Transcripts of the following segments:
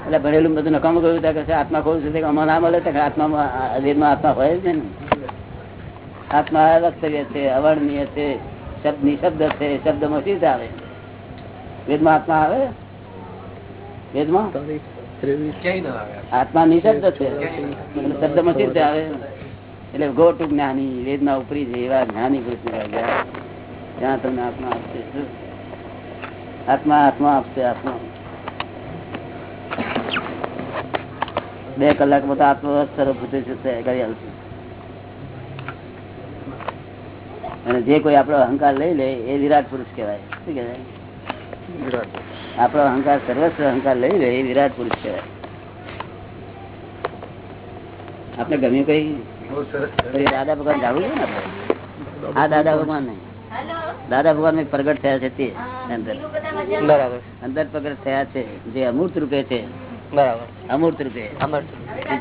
એટલે ભણેલું બધું નકામ કહ્યું કે આત્મા ખોલું છે આમાં ના મળે આત્મા વેદમાં આત્મા હોય જ ને આત્મા વક્તવ્ય છે અવર્ણનીય છે શબ્દ નિશબ્દ છે શબ્દમાં સીધ આવે વેદમાં આત્મા આવે વેદમાં આત્મા નિશબ્દ છે શબ્દમાં સીધ આવે એટલે ગો ટુ જ્ઞાની વેદના ઉપરી છે એવા જ્ઞાની પુરુષ ત્યાં તમને આત્મા આપશે શું? આત્મા આત્મા આપશે આત્મા બે કલાકમાં તો આત્મા સર્વભૂત કરી આવશે અને જે કોઈ આપણો અહંકાર લઈ લે એ વિરાટ પુરુષ કહેવાય શું કહેવાય આપણો અહંકાર સર્વસ્વ અહંકાર લઈ લે એ વિરાટ પુરુષ કહેવાય આપણે ગમ્યું કઈ કઈ દાદા ભગવાન જાણવું છે ને આપણે આ દાદા ભગવાન નહીં દાદા ભગવાન પ્રગટ થયા છે તે. અંદર. બરાબર. અંદર પ્રગટ થયા છે. જે અમૂર્ત રૂપે છે. અમૂર્ત રૂપે.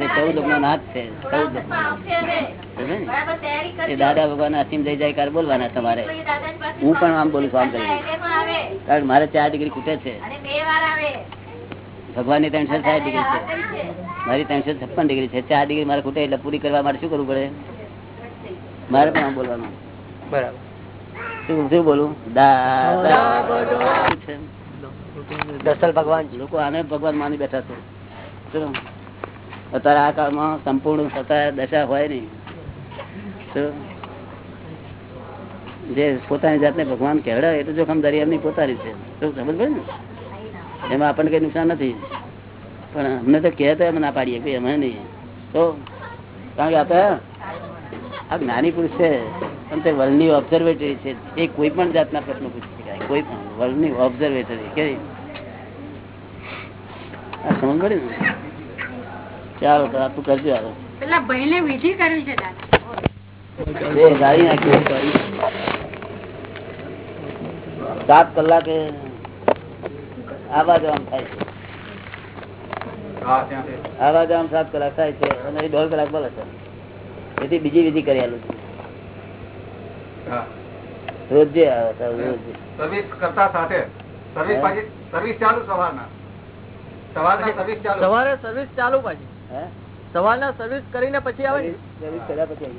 ચૌદ લોકનો નાથ છે. ચૌદ. એ દાદા ભગવાન અસીમ જય જયકાર બોલવાના તમારે. હું પણ આમ બોલું છું આમ કરી કારણ મારે ચાર ડિગ્રી ખૂટે છે. ભગવાનની ત્રણસો સાત ડિગ્રી છે. મારી ત્રણસો છપ્પન ડિગ્રી છે. ચાર ડિગ્રી મારે ખૂટે એટલે પૂરી કરવા માટે શું કરવું પડે? મારે પણ આમ બોલવાનું. બરાબર. શું બોલું? દસલ ભગવાન. લોકો આને ભગવાન માની બેઠા છે. અત્યારે આ કાળમાં સંપૂર્ણ દશા હોય નહીં. જે પોતાની જાતને ભગવાન કહેવડાવે એ તો જોખમ દરિયાની પોતાની છે. સમજ પડે ને? એમાં આપણને કઈ નુકસાન નથી. પણ અમને તો કહે તો એમ ના પાડીએ કે અમે નહીં. તો કારણ કે આપણે આ જ્ઞાની પુરુષ છે. પણ તે વર્લ્ડની ઓબ્ઝર્વેટરી છે. એ કોઈ પણ જાતના પ્રશ્નો પૂછી શકાય. કોઈ પણ. વર્લ્ડની ઓબ્ઝર્વેટરી કે આ સમજ પડી ને? ચાલો તો આ તું કરજો આવે પેલા ભાઈ વિધિ કરવી છે સાત કલાકે આવા જવાનું થાય છે. આવા જવાનું સાત કલાક થાય છે. અને દોઢ કલાક બોલે છે. એથી બીજી વિધિ કરી આલું છું. રોજે આવે સર્વિસ કરતા સાથે. સર્વિસ પાછી સર્વિસ ચાલુ સવારના. સવારના સર્વિસ ચાલુ. સવારે સર્વિસ ચાલુ પાછી. હે? સવારના સર્વિસ કરીને પછી આવે ને સર્વિસ કર્યા પછી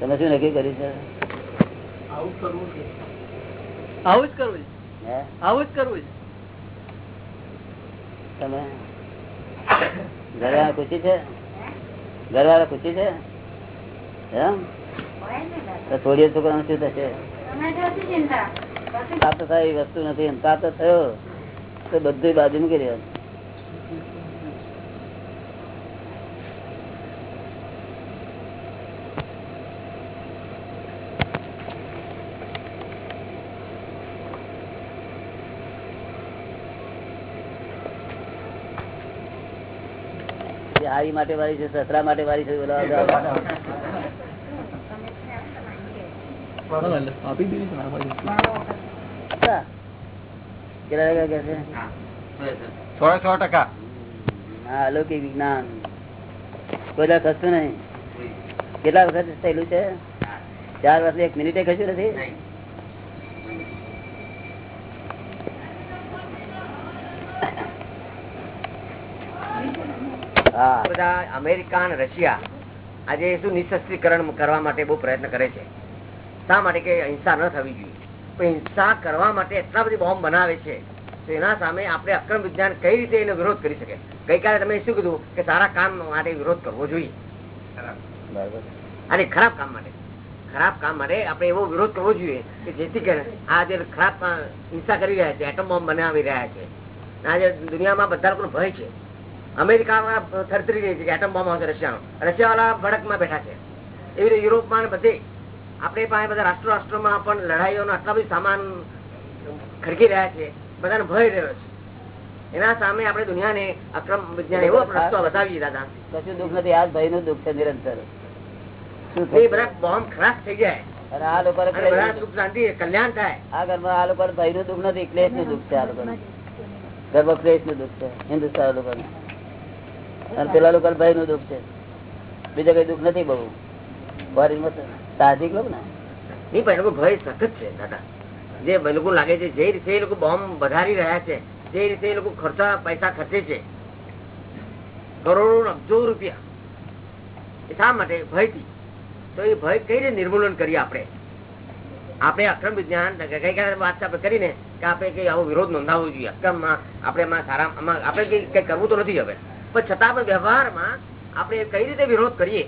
તમે શું નક્કી કર્યું છે? આવું જ કરવું છે. હે? આવું જ કરવું છે. તમે? ઘરવાળા ખુશી છે? ઘરવાળા ખુશી છે? એમ? થોડી છોકરાનું શું થશે? પ્રાપ્ત થાય વસ્તુ નથી. અને પ્રાપ્ત થયો. તો બધું બાજુ મૂકી દેવાનું. જે માટે વાળી છે સસરા માટે વાળી છે અલૌકિક વિજ્ઞાન. કોઈ ખસતું નહીં. કેટલા વખત થયેલું છે? ચાર વર્ષ એક મિનિટે ખસ્યું નથી? બધા અમેરિકા અને રશિયા આજે શું નિશસ્ત્રીકરણ કરવા માટે બહુ પ્રયત્ન કરે છે. શા માટે કે હિંસા ન થવી જોઈએ? પણ હિંસા કરવા માટે એટલા બધી બોમ્બ બનાવે છે તો એના સામે આપણે અક્રમ વિજ્ઞાન કઈ રીતે એનો વિરોધ કરી શકે? ગઈકાલે તમે શું કીધું કે સારા કામ માટે વિરોધ કરવો જોઈએ? અને ખરાબ કામ માટે. ખરાબ કામ માટે આપણે એવો વિરોધ કરવો જોઈએ કે જેથી કરીને આ જે ખરાબ હિંસા કરી રહ્યા છે એટમ બોમ્બ બનાવી રહ્યા છે. આજે દુનિયામાં બધા લોકોનો ભય છે. અમેરિકા થરતરી રહી છે કે એટમ બોમ્બ આવશે રશિયાનો. રશિયાવાળા ભડકમાં બેઠા છે. એવી રીતે યુરોપમાં બધે આપણે પાસે બધા રાષ્ટ્ર રાષ્ટ્રોમાં પણ લડાઈઓનો આટલા બધી સામાન ખડકી રહ્યા છે બધાને ભય રહ્યો છે. એના સામે આપણે દુનિયાને અક્રમ વિજ્ઞાન એવો રસ્તો બતાવી દાદા. કશું દુઃખ નથી આ ભયનું દુઃખ છે નિરંતર. એ બધા બોમ્બ ખરાબ થઈ જાય. આ લોકો કલ્યાણ થાય. આ ઘરમાં આ લોકો ભાઈ નું દુઃખ નથી ક્લેશનું દુઃખ છે આ લોકો ગર્ભ ક્લેશનું દુઃખ છે હિન્દુસ્તાન લોકો અને પેલા લોકો ભાઈ નું દુઃખ છે. બીજા કઈ દુઃખ નથી બહુ. સાહજિક લોકો ને. નહીં, પણ એ ભય સખત છે, દાદા. જે લોકો લાગે છે, જે રીતે એ લોકો બોમ્બ વધારી રહ્યા છે, જે રીતે એ લોકો ખર્ચા, પૈસા ખર્ચે છે. કરોડો અબજો રૂપિયા. શા માટે? ભયથી. તો એ ભય કઈ રીતે નિર્મૂલન કરીએ આપણે? આપણે અક્રમ વિજ્ઞાન ગઈકાલે વાત આપણે કરીને કે આપણે કઈ આવો વિરોધ નોંધાવવો જોઈએ. અક્રમમાં આપણે સારા આપણે કઈ કઈ કરવું તો નથી હવે. પણ છતાં પણ વ્યવહારમાં આપણે કઈ રીતે વિરોધ કરીએ?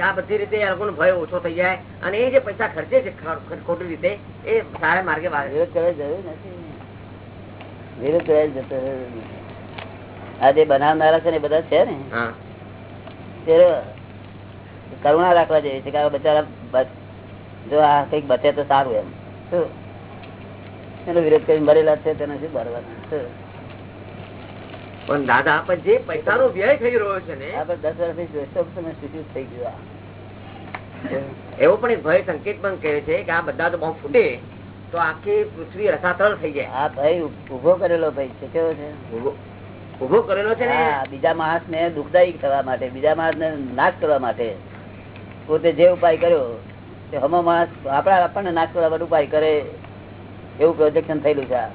આ બધી રીતે એ લોકોનો ભય ઓછો થઈ જાય અને એ જે પૈસા ખર્ચે છે ખોટી રીતે એ સારા માર્ગે વિરોધ કરવા જરૂર નથી. વિરોધ કરવા જતો આ જે બનાવનારા છે ને એ બધા છે ને? હા. તે કરુણા રાખવા જેવી છે કે આ બચારા જો આ કંઈક બચે તો સારું એમ. શું? એનો વિરોધ કરી મરેલા છે તેને શું ભરવાના શું? પણ દાદા પણ જે પૈસાનો વ્યય થઈ રહ્યો છે ને દસ શું થઈ ગયા એવો પણ એક ભય સંકેત પણ કહે છે કે આ બધા તો બહુ ફૂટે તો આખી પૃથ્વી રસાતળ થઈ જાય. આ ભાઈ ઊભો કરેલો ભાઈ છે કેવો છે? ઉભો- કરેલો છે ને? બીજા માણસ ને દુઃખદાયી થવા માટે બીજા માણસ ને નાશ કરવા માટે પોતે જે ઉપાય કર્યો તે હમો માણસ આપણા આપણને નાશ કરવા માટે ઉપાય કરે એવું પ્રોજેક્શન થયેલું છે આ.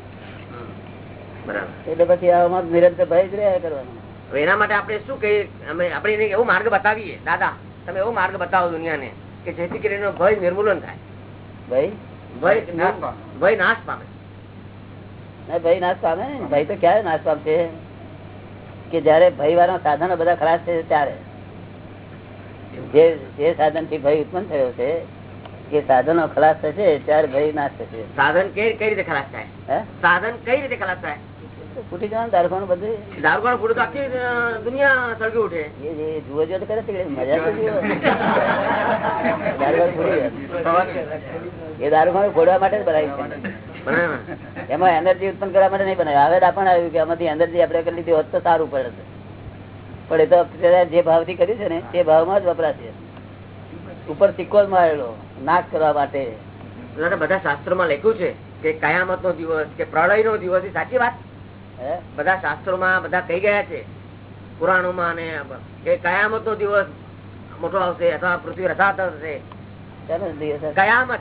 બરાબર. એટલે પછી આમાં નિરંતર ભય જ રહ્યા કરવાનું. એના માટે આપણે શું કહીએ? અમે આપણે એને એવો માર્ગ બતાવીએ. દાદા તમે એવો માર્ગ બતાવો દુનિયાને કે જેથી કરીને ભય નિર્મૂલન થાય. ભાઈ ભય નાશ પામે. ભય નાશ પામે. ના ભાઈ તો ક્યારે નાશ પામશે? કે જયારે ભય વાળા સાધનો બધા ખલાસ છે ત્યારે. જે જે સાધનથી ભય ઉત્પન્ન થયો છે કે સાધનો ખલાસ થશે ત્યારે ભય નાશ થશે. સાધન કઈ કઈ રીતે ખલાસ થાય? હે? સાધન કઈ રીતે ખલાસ થાય? ફૂટી જવાનું દારૂખાનું બધું. દારૂખાનું ફૂટે આખી દુનિયા સળગી ઉઠે. એ જુઓ જો કરે છે મજા તો જુઓ. દારૂખાનું ફૂટી એ દારૂખાનું ફોડવા માટે જ બનાવ્યું છે. એમાં એનર્જી ઉત્પન્ન કરવા માટે નહીં બનાવ્યું. હવે આપણને આવ્યું કે આમાંથી એનર્જી આપણે કરી લીધી હોત તો સારું પડે પણ એ તો જે જે ભાવથી કર્યું છે ને તે ભાવમાં જ વપરાશે. ઉપર સિક્કો મારેલો નાશ કરવા માટે. બધા શાસ્ત્રોમાં લખ્યું છે કે કયામત નો દિવસ કે પ્રળય નો દિવસ એ સાચી વાત? બધા શાસ્ત્રોમાં બધા કહી ગયા છે. પુરાણોમાં અને કે કયામત નો દિવસ મોટો આવશે અથવા પૃથ્વી રસાત હશે. કયામત.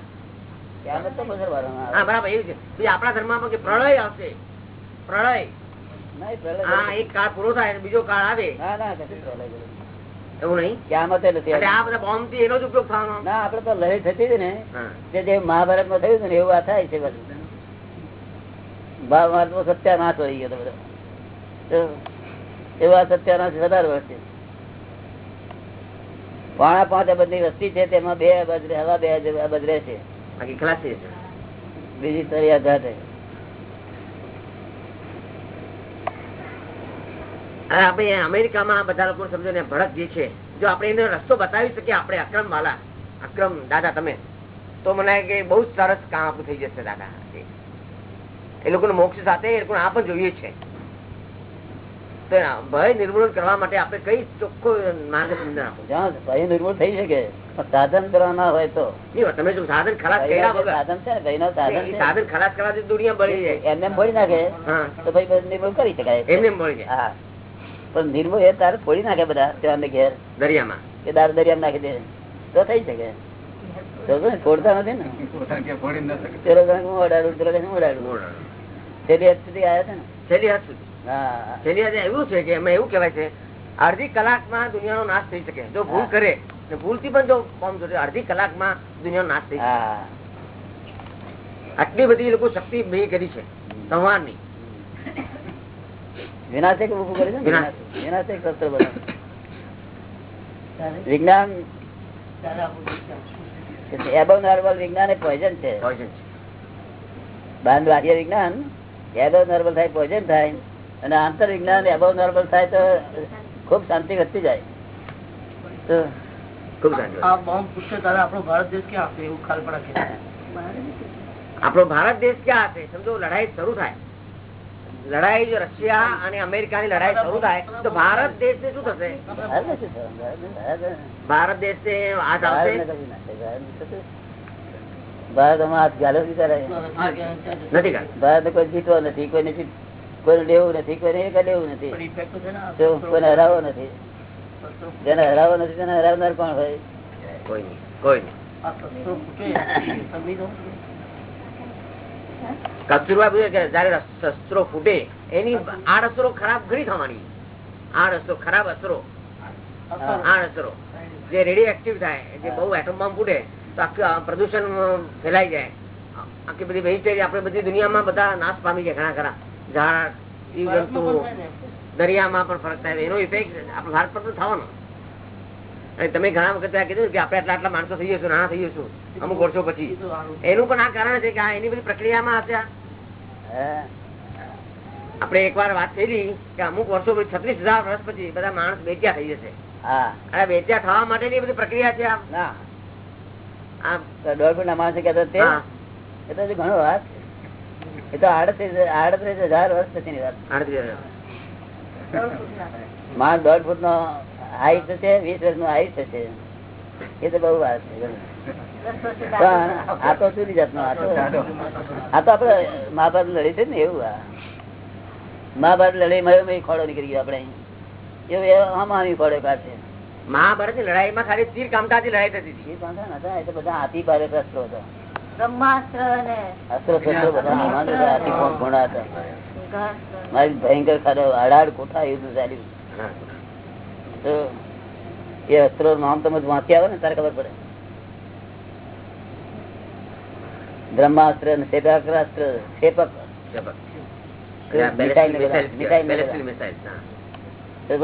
છે. કે પ્રળય આવશે. પ્રળય એ હા એક કાળ પૂરો થાય બીજો કાળ આવે. એવું નહીં? આપડે તો લડાઈ થતી હતી ને. જે મહાભારતમાં થયું હતું ને એવું આ થાય છે બધું. મહાભારતમાં સત્યાનાશ હોય ગયો બધો. એવા સત્યાનાશ વધારે વર્ષે પોણા પાંચ અબજની વસ્તી છે તેમાં બે અબજ હવા બે અબજ રહેશે બીજી તરી ઘાટે આપણે અમેરિકામાં બધા લોકો સમજો ને ભડક જે છે જો આપણે એનો રસ્તો બતાવી શકીએ આપણે અક્રમ વાલા અક્રમ દાદા તમે તો મને કે બહુ સરસ કામ આપણું થઈ જશે દાદા. એ લોકોને મોક્ષ સાથે એ લોકોને આ પણ જોઈએ છે તો ભય નિર્મૂળ કરવા માટે આપણે કઈ ચોખ્ખો માર્ગ ભય નિર્મૂળ થઈ શકે સાધન કરવાના હોય તો તમે જો સાધન ખરાબ કર્યા સાધન છે ને ભયનો સાધન ખલાસ કરવાથી દુનિયા બળી જાય એમને મળી નાખે તો ભાઈ નિર્મૂળ કરી શકાય એમને મળી જાય હા પણ નિર્મૂળ એ તારે ફોડી નાખે બધા ત્યાં ઘેર દરિયામાં કે દાર દરિયામાં નાખી દે તો થઈ શકે ફોડતા નથી ને ફોડી ન શકે છેલ્લી હદ સુધી આવ્યા છે ને? છેલ્લી હદ સુધી. હા છેલ્લી હદે એવું છે કે એમાં એવું કહેવાય છે અડધી કલાકમાં દુનિયાનો નાશ થઈ શકે. જો ભૂલ કરે ને ભૂલથી પણ જો બોમ્બ જોડે અડધી કલાકમાં દુનિયાનો નાશ થઈ શકે. આટલી બધી લોકો શક્તિ ભેગી કરી છે. સંવારની વિનાશક ઉભું કરે છે વિનાશક. શસ્ત્ર બધા વિજ્ઞાન એબો નોર્મલ વિજ્ઞાન એ પોઈઝન છે. બાંધ વિજ્ઞાન એબવ નોર્મલ થાય પોઈઝન થાય અને આંતર વિજ્ઞાન એબો નોર્મલ થાય તો ખૂબ શાંતિ વધતી જાય. તો ખૂબ આપણો ભારત દેશ ક્યાં હશે એવું ખ્યાલ પડે આપણો ભારત દેશ ક્યાં હશે? સમજો લડાઈ શરૂ થાય. લડાઈ જો રશિયા અને અમેરિકા ની લડાઈ શરૂ થાય તો ભારત દેશ શું થશે? ભારતને શું ભારતને- ભારત દેશ ના. ભારતમાં હાથ ગાલો નથી ભારત કોઈ જીતવો નથી કોઈને નથી કોઈને લેવું નથી કોઈને એક લેવું નથી. કોઈને હરાવવો નથી. જેને હરાવો નથી તેને હરાવનાર કોણ હોય? કોઈ નહીં કોઈ કસ્તુરબા કે જયારે શસ્ત્રો ફૂટે એની આ અસરો ખરાબ ઘણી થવાની. આ અસરો ખરાબ અસરો. આ અસરો. જે રેડિયો એક્ટિવ થાય જે બહુ એટમ બોમ્બ ફૂટે પ્રદૂષણ ફેલાઈ જાય. આખી બધી વેજીટેરી આપડે બધી દુનિયામાં બધા નાશ પામી જાય ઘણા ખરા. ઝાડ જીવજંતુ દરિયામાં પણ ફરક થાય. એનો ઇફેક્ટ આપણે ભારત પર તો થવાનો. અને તમે ઘણા વખત કીધું કે આપણે આટલા આટલા માણસો થઈ જશું નાના થઈ જશું અમુક વર્ષો પછી. એનું પણ આ કારણ છે કે આ એની બધી પ્રક્રિયામાં હશે આપડે? આપણે એકવાર વાત થયેલી કે અમુક વર્ષો પછી છત્રીસ હજાર વર્ષ પછી બધા માણસ બેચ્યા થઈ જશે. અને બેચ્યા થવા માટેની બધી પ્રક્રિયા છે આ. ના ફૂટ ના માણસ કહેતા તે એ તો ઘણો વાત. એ તો આડત્રીસ આડત્રીસ હજાર વર્ષ પછીની વાત. માણસ દોઢ ફૂટ નો હાઈટ છે વીસ વર્ષનું હાઈટ છે એ તો બહુ વાત છે પણ આ તો જુદી જાતનો આ આ તો આપડે મહાભારત લડી છે ને એવું આ. મહાભારત લડાઈ માં ખોડો નીકળી ગયો આપડે એવું આમાં આવી ખોડો કાઢશે મહાભારતની લડાઈમાં ખાલી તીર કામતાથી લડાઈ થતી હતી. એ પાંચા એ તો બધા હાથી ભારે અસ્ત્રો હતા ભયંકર અડાડ કોઠા યુદ્ધ ચાલ્યું તો એ અસ્ત્રો નામ તમે વાંચી આવે ને તારે ખબર પડે. બ્રહ્માસ્ત્ર ને શેપાસ્ત્ર શેપક. ને ને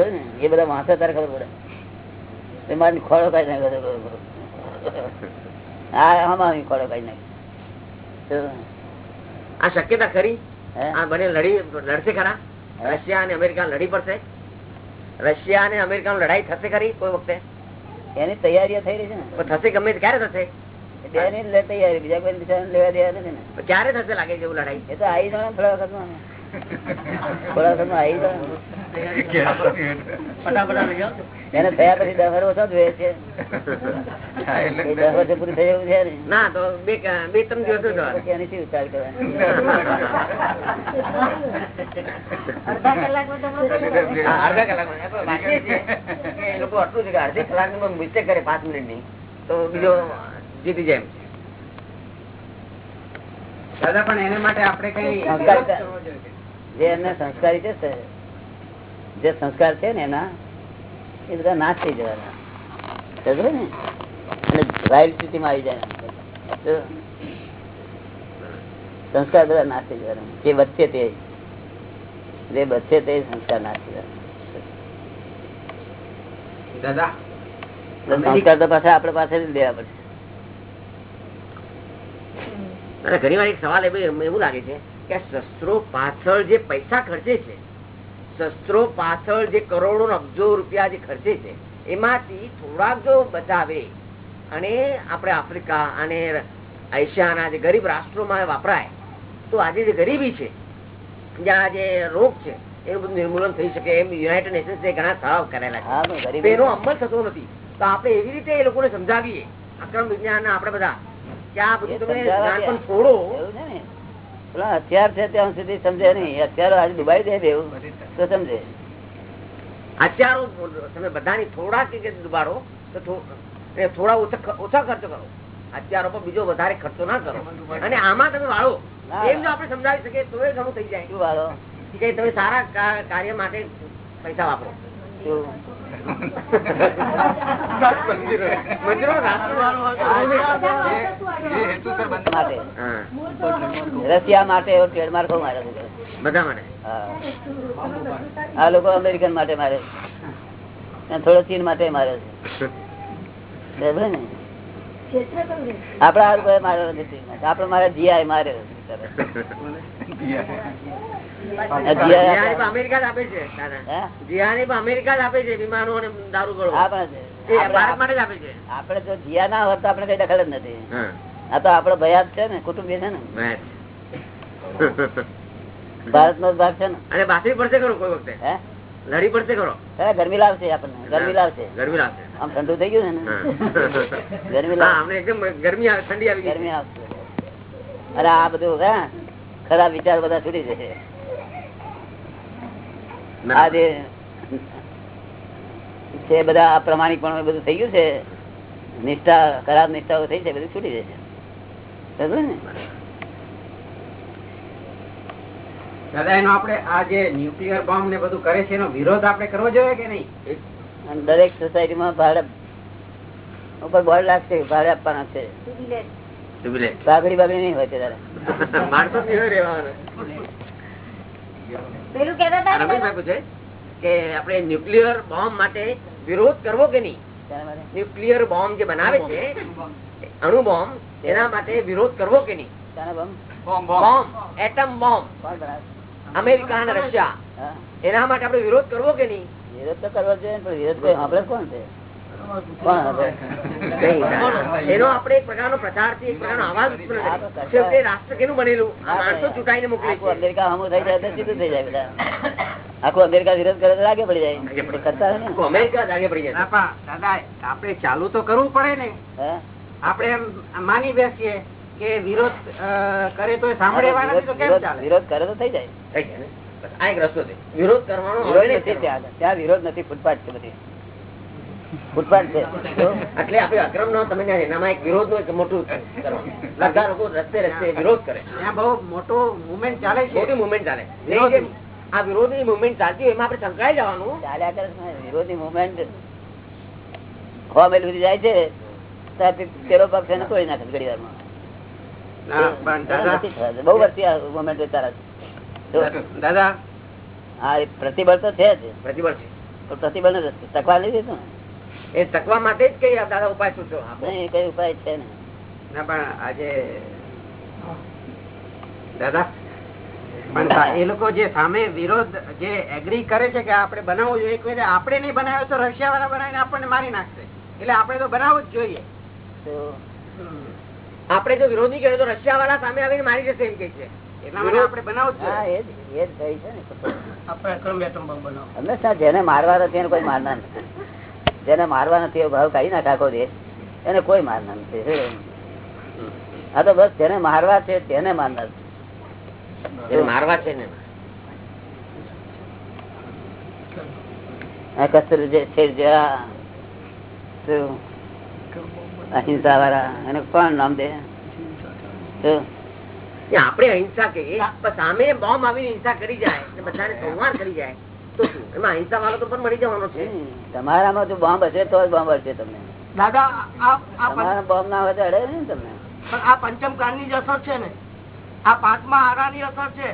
ને? એ બધા વાંચે તારે ખબર પડે. મારી ખોળો કઈ નાખે હા આમાં ખોળો કાઢી નાખ્યો આ શક્યતા ખરી? આ બને લડી લડશે ખરા? રશિયા અને અમેરિકા લડી પડશે? રશિયા અને અમેરિકા લડાઈ થશે ખરી કોઈ વખતે? એની તૈયારીઓ થઈ રહી છે ને. થશે ગમે ક્યારે થશે? તૈયારી બીજા કોઈ લેવા દેવા નથી ને. ક્યારે થશે લાગે છે એવું લડાઈ? એ તો આવી જવાનું થોડા વખતમાં. થોડા વખતમાં આવી જવાનું ફટાફટ લઈ જાઓ. એને થયા પછી દસ વર્ષ ઓછા જોઈએ છે. હા, એ એટલે દસ વર્ષે પૂરી થઈ જવું છે ના. તો બે બે ત્રણ દિવસ જ થવાના. પછી એની શી વિચાર કરવાની? અડધા કલાકમાં તો આપણે હા, અડધા કલાકમાં. એ પણ વાંચીએ છીએ કે એ લોકો આટલું છે કે અડધી નું મિસ્ટેક કરે પાંચ મિનિટની તો બીજો જીતી જાય દાદા પણ એને માટે આપણે કઈ. જે એમને સંસ્કારી છે જે સંસ્કાર છે ને એના એ બધા નાશ થઈ જવાના. સમજો ને? અને વાઇલ્ડ સ્થિતિમાં આવી જાય સંસ્કાર બધા નાશ થઈ જવાના. જે વધશે તે જે વધશે તે સંસ્કાર નાશ થઈ જવાના. સંસ્કાર તો પાછા આપડે પાસે જ લેવા પડશે. ઘણી વાર એક સવાલ એવું લાગે છે કે શસ્ત્રો પાછળ જે પૈસા ખર્ચે છે શસ્ત્રો પાછળ જે કરોડો અબજો રૂપિયા જે ખર્ચે છે એમાંથી થોડાક જો બચાવે. અને આપણે આફ્રિકા અને એશિયાના જે ગરીબ રાષ્ટ્રોમાં વાપરાય તો આજે જે ગરીબી છે જ્યાં જે રોગ છે એનું બધું નિર્મૂલન થઈ શકે એમ યુનાઇટેડ નેશન્સ ઘણા ઠરાવ કરેલા છે. એનો અમલ થતો નથી. તો આપણે એવી રીતે એ લોકોને સમજાવીએ અક્રમ વિજ્ઞાન આપણે બધા કે આ બધું તમે પણ છોડો. પેલા હથિયાર છે ત્યાં સુધી સમજે નહીં. હથિયારો આજે દુબાઈ દે દેવું તો સમજે. હથિયારો તમે બધાની થોડા કે દુબાડો તો થોડા ઓછા ખર્ચો કરો. હથિયારો પર બીજો વધારે ખર્ચો ના કરો. અને આમાં તમે વાળો. એમ જો આપણે સમજાવી શકીએ તો એ ઘણું થઈ જાય. શું વાળો? કે તમે સારા કાર્ય માટે પૈસા વાપરો. રશિયા માટે એવો ટ્રેડમાર્કો મારે છે. બધા માટે? હા. આ લોકો અમેરિકન માટે મારે થોડો ચીન માટે મારે છે. ને? આપડે આ લોકો માર્યો નથી આપડે મારે જીઆઈ માર્યો આપડે- જ જીયા ના હોત તો આપડે કઈ દખલ જ નથી. આ તો આપડો ભયાત છે ને કુટુંબી છે ને. બસ. ભારત નો ભાગ છે ને. અને બાસરી પડશે ખરો કોઈ વખતે. લડી પડશે કરો ગરમી લાવશે આપણને ગરમી લાવશે. ગરમી લાવશે. આમ ઠંડુ થઈ ગયું ને? ગરમી લાવશે એકદમ ગરમી ઠંડી આવી ગરમી આવશે. અરે આ બધું હા ખરાબ વિચાર બધા છૂટી જશે. આ જે છે બધા અપ્રમાણિક પણ બધું થઈ ગયું છે. નિષ્ઠા ખરાબ નિષ્ઠાઓ થઈ છે બધું છૂટી જશે. સમજ ને? દાદા એનો આપણે આ જે ન્યુક્લિયર બોમ્બ ને બધું કરે છે એનો વિરોધ આપણે કરવો જોઈએ કે નહીં? દરેક સોસાયટીમાં ભાડે ઉપર બોર્ડ લાગશે ભાડે આપવાના છે. બાગડી બાગડી નહીં હોય તે તારે માણસો જ નહીં રહેવાના. પેલું કેતા હતા ને રમેશભાઈ પૂછે કે આપણે ન્યુક્લિયર બોમ્બ માટે વિરોધ કરવો કે નહીં? ન્યુક્લિયર બોમ્બ જે બનાવે છે અણુ બોમ્બ એના માટે વિરોધ કરવો કે નહીં? બોમ્બ બોમ્બ એટમ બોમ્બ કોણ બનાવે? અમેરિકા અને રશિયા. એના માટે આપણે વિરોધ કરવો કે નહીં? વિરોધ તો કરવો જ જોઈએ પણ વિરોધ કોઈ સાંભળે કોણ છે? એનો આપણે એક પ્રકારનો પ્રચારથી એક પ્રકારનો અવાજ છેવટે રાષ્ટ્ર કેનું બનેલું? માણસો ચૂંટાઈને મોકલે અમેરિકા હમું થઈ જાય સીધું થઈ જાય બધા. આખું અમેરિકા વિરોધ કરે તો લાગે પડી જાય. કરતા અમેરિકા પડી જાય. દાદા આપણે ચાલુ તો કરવું પડે ને? આપણે એમ માની બેસીએ. કે વિરોધ કરે તો કેમ વિરોધ ચાલે? વિરોધ કરે તો થઈ જાય. થઈ જાય આ એક રસ્તો છે. વિરોધ કરવાનો વિરોધ નથી ત્યાં ત્યાં વિરોધ નથી ફૂટપાથ છે બધી. ફૂટપાથ છે. એટલે આપણે અક્રમ નો તમે એનામાં એક વિરોધનું મોટું કરવાનું. બધા લોકો રસ્તે રસ્તે વિરોધ કરે. ત્યાં બહુ મોટો મુવમેન્ટ ચાલે છે. મોટી મુવમેન્ટ ચાલે. આ વિરોધની મુવમેન્ટ ચાલતી હોય એમાં આપણે સંકળાઈ જવાનું. ચાલ્યા કરે છે ને. વિરોધી મુવમેન્ટ હવા મેલ સુધી જાય છે. ત્યાંથી પેલો પક્ષ એને તોડી નાખે. ના, પણ દાદા નથી થતું. બહુ વર્ષથી મોમેન્ટ જો, દાદા. હા એ પ્રતિબળ તો છે જ. પ્રતિબળ છે. તો પ્રતિબળ ટકવા નહીં દેતું એ તકવા માટે જ કઈ દાદા ઉપાય શું છો? નહીં કઈ ઉપાય છે ને? ના પણ આજે દાદા પણ એ લોકો જે સામે વિરોધ જે એગ્રી કરે છે કે આપણે બનાવવું જોઈએ એક વખતે આપણે નહીં બનાવ્યો તો રશિયા વાળા બનાવીને આપણને મારી નાખશે. એટલે આપણે તો બનાવવું જ જોઈએ. તો આપણે જો વિરોધ નહીં કર્યો તો રશિયા વાળા સામે આવીને મારી જશે એમ કે છે. જેને મારવા નથી એને કોઈ મારનાર નથી. જેને મારવા નથી એવો ભાવ કાઢી નાખે દેશ એને કોઈ મારનાર નથી. હા. આ તો બસ જેને મારવા છે તેને મારનાર મારવા છે ને. આ કસ્તુર જે છે? અહિંસા વાળા એને કોણ નામ દે? આપણે અહિંસા કહીએ પણ સામે બોમ્બ આવીને હિંસા કરી જાય બધાને સંહાર કરી જાય તો શું? એમાં અહિંસા વાળો તો પણ મળી જવાનો છે. તમારામાં જો બોમ્બ હશે તો જ બોમ્બ હશે તમને. દાદા આ આ તમારા બોમ્બ ના હોય તો અડે નહીં તમને. પણ આ પંચમ જ અસર છે ને? આ પાંચમા હારાની અસર છે.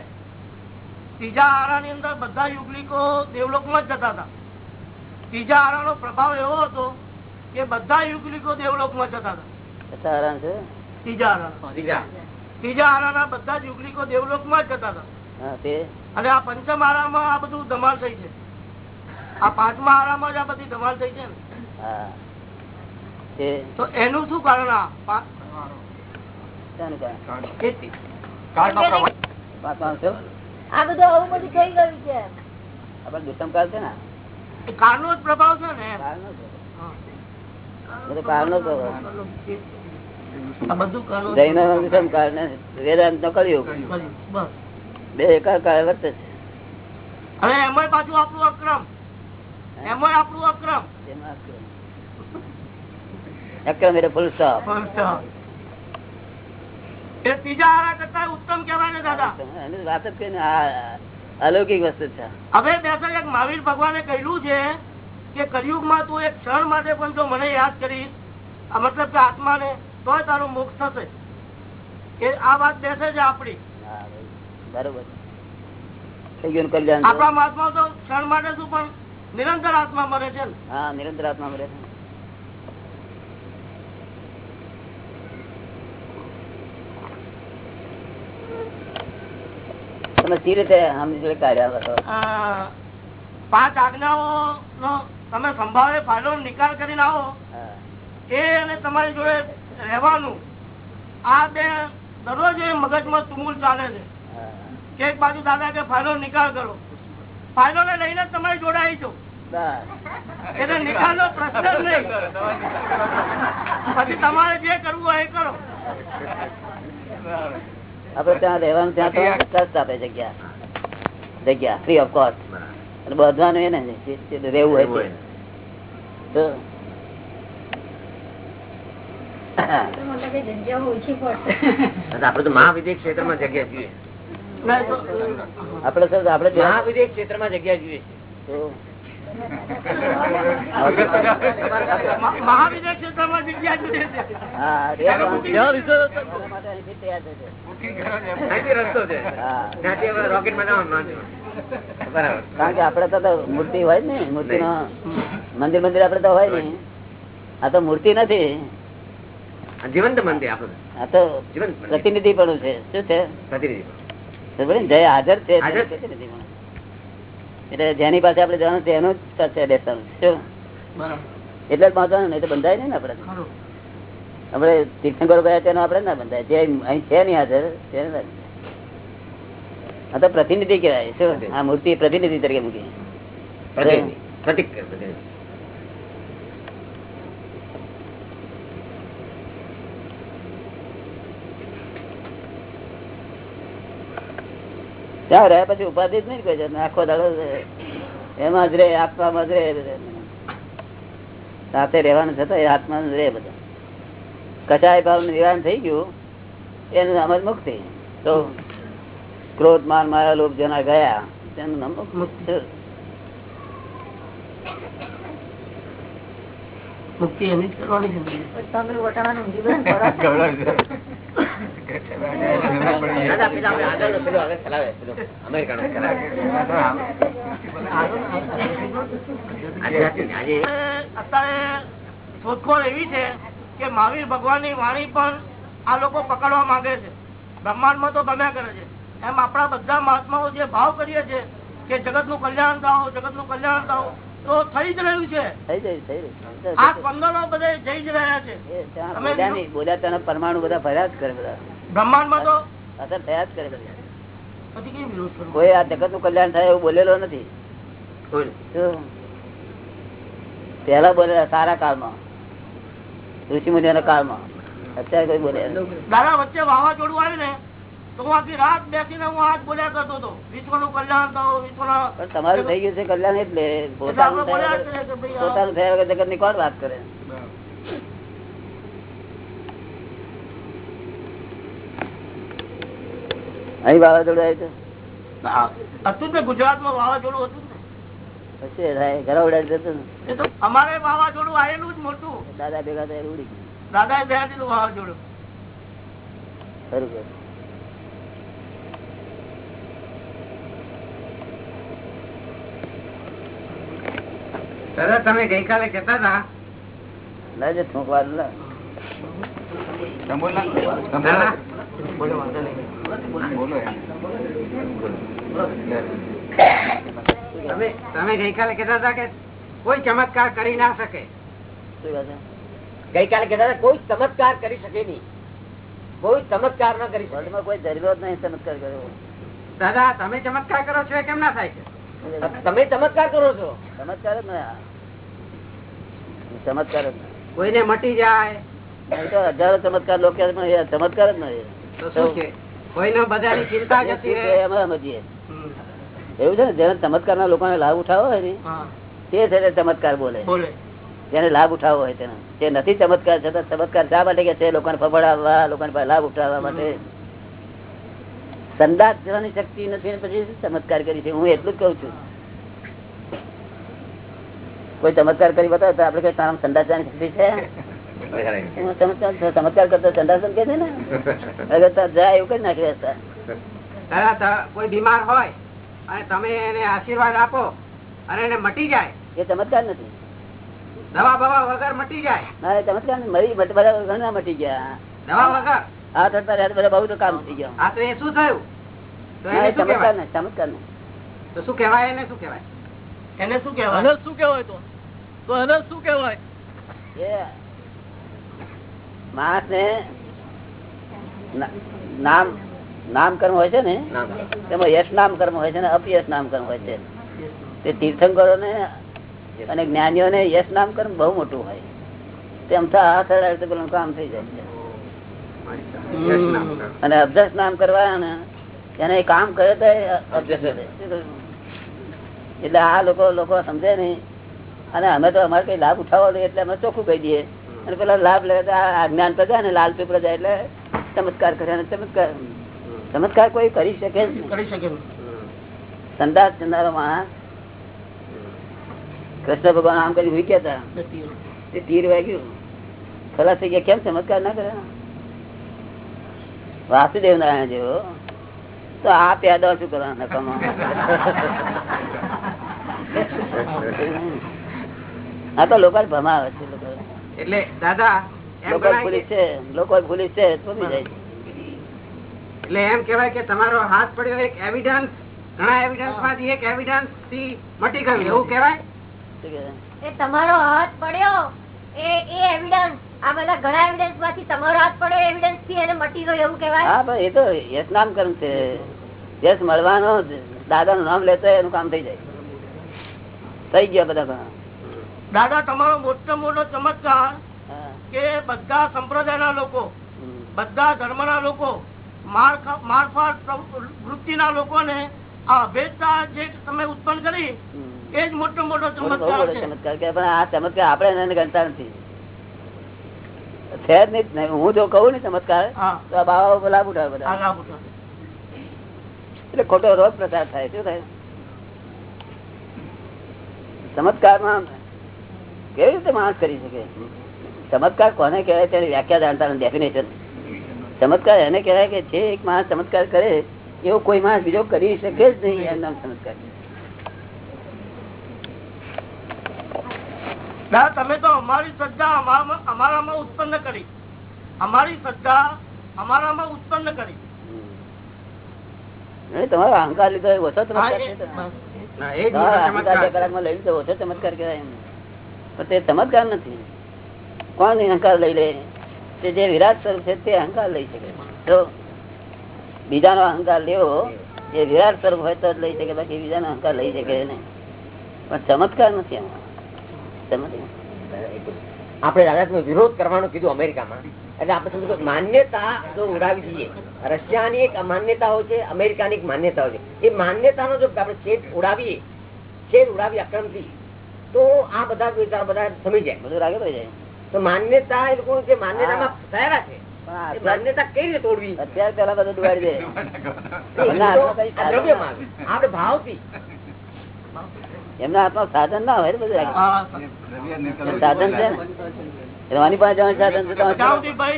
ત્રીજા હારાની અંદર બધા યુગલિકો દેવલોકમાં જ જતા હતા. ત્રીજા હારાનો પ્રભાવ એવો હતો કે બધા યુગલિકો દેવલોકમાં જતા હતા. કેટલા હેરાન છે? ત્રીજા ત્રીજા. હારાના બધા જ યુગલિકો દેવલોકમાં જ જતા હતા. હા તે? અને આ પંચમ હારામાં આ બધું ધમાલ થઈ છે. આ પાંચમા હારામાં જ આ બધી ધમાલ થઈ છે ને. તો? એનું શું કારણ આ? કારણ? ખેતી. પાંચમા આ બધું આવું બધું છે. આપણે દુષ્મ કાળ છે ને? જ પ્રભાવ છે ને. વેદાંત નો બસ. બે એકા કાળ વર્તે છે. હવે પાછું આપણું અક્રમ. એમાંય આપણું અક્રમ. અક્રમ. અક્રમ એટલે ફૂલ સ્ટોપ એ ત્રીજા હારા કરતા ઉત્તમ કહેવાય ને વાત જ કઈ અલૌકિક વસ્તુ છે. હવે મહાવીર ભગવાને કહ્યું છે કે કલયુગમાં તું એક ક્ષણ માટે પણ જો મને યાદ કરીશ આ મતલબ કે આત્માને તો તારું મોક્ષ થશે. એ આ વાત બેસે છે આપણી. બરોબર. થઈ ગયું ને કલ્યાણ તો. આપણા મહાત્મા તો ક્ષણ માટે શું પણ નિરંતર આત્મા મરે છે હા નિરંતર આત્મા મળે છે. તમે સી રીતે આમની કાઢ્યા પાંચ આજ્ઞાઓ નો તમે સંભાવે ફાયદો નિકાલ કરીને આવો. એ અને તમારી જોડે રહેવાનું. આ બે દરરોજ મગજમાં તુમુલ ચાલે છે. કે એક બાજુ દાદા કે ફાયદો નિકાલ કરો. ફાયદો ને લઈને તમારી જોડે આવી જાઓ. એટલે નિકાલ નો પ્રશ્ન નહીં. પછી તમારે જે કરવું હોય એ કરો. આપડે ત્યાં રહેવાનું ત્યાં તો ટ્રસ્ટ આપે જગ્યા. જગ્યા ફ્રી ઓફ કોસ્ટ અને બધવાનું એને જે- જે રહેવું હોય તો. આપડે તો મહાવિદ્ય ક્ષેત્રમાં જગ્યા જોઈએ. આપડે સર આપડે ત્યાં- મહાવિદ્ય ક્ષેત્રમાં જગ્યા જોઈએ. રોકેટ બનાવવાનું બરાબર કારણ કે આપડે તો મૂર્તિ હોય ને મૂર્તિ નો મંદિર મંદિર આપડે તો હોય ને. આ તો મૂર્તિ નથી. જીવંત મંદિર આ તો જીવંત પ્રતિનિધિ પણ છે. શું છે? પ્રતિનિધિ જય હાજર છે. એટલે જેની પાસે આપડે જવાનું છે એનું જ પાસે બેસવાનું શું? એટલે જ પહોંચવાનું નહીં તો બંધાય નહીં ને આપડે આપડે તીર્થંકરો ગયા તેનો આપડે ના બંધાય. જે અહીં છે નહીં હાજર તેને. આ તો પ્રતિનિધિ કહેવાય. શું? આ મૂર્તિ પ્રતિનિધિ તરીકે મૂકી. પ્રતિક ત્યાં રહ્યા પછી ઉપાધિ જ નહીં કોઈ. આખો દાડો એમાં જ રે આત્મામાં જ રે સાથે રહેવાનું છતાં એ આત્મા જ રે બધા. કચાય ભાવ નિવારણ થઈ ગયું એનું સમજ મુક્તિ. તો ક્રોધ માન મારા લોક જેના ગયા તેનું નામ મુક્તિ મુક્તિ એની કરવાની અત્યારે શોધખોળ એવી છે કે મહાવીર ભગવાનની વાણી પણ આ લોકો પકડવા માંગે છે. બ્રહ્માંડમાં તો ગમ્યા કરે છે. એમ આપણા બધા મહાત્માઓ જે ભાવ કરીએ છે કે જગતનું કલ્યાણ થાવ જગતનું કલ્યાણ થાવ તો થઈ જ રહ્યું છે. થઈ જાય આ સ્પંદનો બધા જઈ જ રહ્યા છે. બોલ્યા તેના પરમાણુ બધા ભર્યા જ કરે બધા. બ્રહ્માંડમાં તો અસર થયા જ કરે બધા. કોઈ આ જગતનું કલ્યાણ થાય એવું બોલેલો નથી? પેલા બોલેલા સારા કાળમાં ઋષિ મુનિઓના કાળમાં. અત્યારે કોઈ બોલે દાદા વચ્ચે વાવાઝોડું આવ્યું ને હું આખી રાત બેસીને હું આજ બોલ્યા કરતો હતો. વિશ્વનું કલ્યાણ થાવ વિશ્વના તમારું થઈ ગયું છે કલ્યાણ એટલે પોતાનું છે પોતાનું થયા વગર જગતની કોણ વાત કરે? અહીં વાવાઝોડું આવ્યું ને ગુજરાતમાં વાવાઝોડું હતું અમારે વાવાઝોડું આવેલું જ મોટું. દાદા ભેગા દાદા દીધું વાવાઝોડું. દાદા તમે ગઈકાલે કેતા હતા? ના ઠોકવા થૂંકવાનું તમે તમે ગઈકાલે કેતા હતા કે કોઈ ચમત્કાર કરી ના શકે? ગઈકાલે કેતા હતા, કોઈ ચમત્કાર કરી શકે નહીં. કોઈ ચમત્કાર ના કરી શકે. કોઈ જરૂરત નહીં ચમત્કાર કર્યો. દાદા તમે ચમત્કાર કરો છો કેમ ના થાય છે? તમે ચમત્કાર કરો છો? ચમત્કાર જ ને આ. ચમત્કાર જ. કોઈને મટી જાય. હજારો ચમત્કાર લોકો ચમત્કાર જ સમજીએ. એવું છે ને જેને ચમત્કાર ના લોકો લાભ ઉઠાવો હોય ને તે છે ચમત્કાર બોલે. જેને લાભ ઉઠાવવો હોય તેનો. જે નથી ચમત્કાર છતાં ચમત્કાર શા માટે કે છે? લોકોને ફફડાવવા લોકોને લાભ ઉઠાવવા માટે. સંદાસ જવાની શક્તિ નથી પછી ચમત્કાર કરી છે? હું એટલું જ કઉ છું. કોઈ ચમત્કાર કરી બતાવે તો આપડે કઈ તારા સંદાસ જવાની છે? ચમત્કાર કરતો સંદાસ કે છે ને? અગર જાય એવું કઈ નાખી દાદા કોઈ બીમાર હોય અને તમે એને આશીર્વાદ આપો અને એને મટી જાય. એ ચમત્કાર નથી. દવા બવા વગર મટી જાય. ના ચમત્કાર મરી બધા ઘણા મટી ગયા. દવા વગર? આ થતા બધા બહુ તો કામ થઈ ગયા. હા તો એ શું થયું? ચમત્કાર નહીં ચમત્કાર નહીં તો શું કહેવાય એને? શું કહેવાય? એને શું કહેવાય? શું કહેવાય તો? તો એને શું કહેવાય? માણસ ને નામ નામ કર્મ હોય છે ને? તેમાં યશ નામ કર્મ હોય છે ને અપયશ નામ કર્મ હોય છે. તે તીર્થંકરો ને અને જ્ઞાનીઓ ને યશ નામ કર્મ બહુ મોટું હોય. તેમ તો હાથ હલાવે તો પેલું કામ થઈ જાય. છે અને અભ્યાસ નામ કરવા ને એને કામ કરે તો અભ્યાસ. એટલે આ લોકો લોકો સમજે નહીં. અને અમે તો અમારે કઈ લાભ ઉઠાવો નહીં એટલે અમે ચોખ્ખું કહી દઈએ. અને પેલા લાભ લે જ્ઞાન પ્રજા ને લાલ પીપર જાય એટલે ચમત્કાર કરે ચમત્કાર ચમત્કાર કોઈ કરી શકે કરી શકે સંદાસ ચંદારો માણસ. કૃષ્ણ ભગવાન આમ કરી મૂક્યા હતા. તે. તીર. વાગ્યું. ખલાસ થઈ ગયા. કેમ ચમત્કાર ના કરે વાસુદેવ નારાયણ જેવો. તો આ પેદા શું કરવાના નકામા? આ તો લોકો ભમાવે છે લોકો એટલે દાદા એમ લોકો ગણાય પોલીસ છે લોકો પોલીસ છે તો જાય એટલે એમ કેવાય કે તમારો હાથ પડ્યો એક એવિડન્સ ઘણા એવિડન્સમાંથી એક એવિડન્સથી મટી ગયું એવું કેવાય એ તમારો હાથ પડ્યો એ એ એવિડન્સ આ બધા ઘણા એવિડન્સમાંથી તમારો હાથ પડ્યો એવિડન્સથી એને મટી ગયો એવું કેવાય હા પણ એ તો યશ નામ કર્મ છે. યશ મળવાનો દાદા નું નામ લેતો એનું કામ થઈ જાય. થઈ ગયા બધા દાદા તમારો મોટો મોટો ચમત્કાર કે બધા સંપ્રદાયના લોકો બધા બધા ધર્મના લોકો મારફત વૃત્તિના લોકોને આ અભેદતા જે તમે ઉત્પન્ન કરી એ જ મોટો મોટો ચમત્કાર ચમત્કાર કે પણ આ ચમત્કાર આપણે એને ગણતા નથી. છે જ નહીં. હું જો કહું ને ચમત્કાર હા. તો બાબા લાભ ઉઠાવે બધા. એટલે ખોટો રોગ પ્રચાર થાય શું થાય? ચમત્કારમાં કેવી રીતે માણસ કરી શકે? ચમત્કાર કોને કહેવાય? તેની વ્યાખ્યા જાણતા ડેફિનેશન ચમત્કાર એને કહેવાય કે જે એક માણસ ચમત્કાર કરે એવો કોઈ માણસ બીજો કરી શકે જ નહીં એમ નામ ચમત્કાર દાદા તમે તો અમારી શ્રદ્ધા અમારામાં ઉત્પન્ન કરી. અમારી શ્રદ્ધા અમારામાં ઉત્પન્ન કરી. નહીં, તમારો અહંકાર લીધો વસત ઓછો હા, ચમત્કાર. ના, છે. કહેવાય પણ તે નથી. કોણ અહંકાર લઈ લે? તે જે વિરાટ સ્વરૂપ છે તે અહંકાર લઈ શકે. તો બીજાનો અહંકાર લેવો એ વિરાટ સ્વરૂપ હોય તો જ લઈ શકે બાકી બીજાનો અહંકાર લઈ શકે નહીં. પણ ચમત્કાર નથી એમાં ચમત્કાર આપણે દાદા વિરોધ કરવાનું કીધું અમેરિકામાં. એટલે આપણે સમજો માન્યતા જો ઉડાવી દઈએ. રશિયાની એક માન્યતાઓ છે અમેરિકાની એક માન્યતાઓ છે. એ માન્યતાનો જો આપણે છેદ ઉડાવીએ છેદ ઉડાવી અક્રમથી તો આ બધા વિચાર બધા સમી જાય. બધું રાગે પડી જાય. તો માન્યતા એ લોકો જે માન્યતામાં થયેલા છે માન્યતા કઈ રીતે તોડવી? અત્યારે પેલા બધું ડુબાડી દે. એ એમના તો હાથમાં કઈ આ દ્રવ્યમાં આવે. આપણે ભાવથી. એમના હાથમાં સાધન ના હોય બધું સાધન છે ને? રવાની પાસે જવાનું સાધન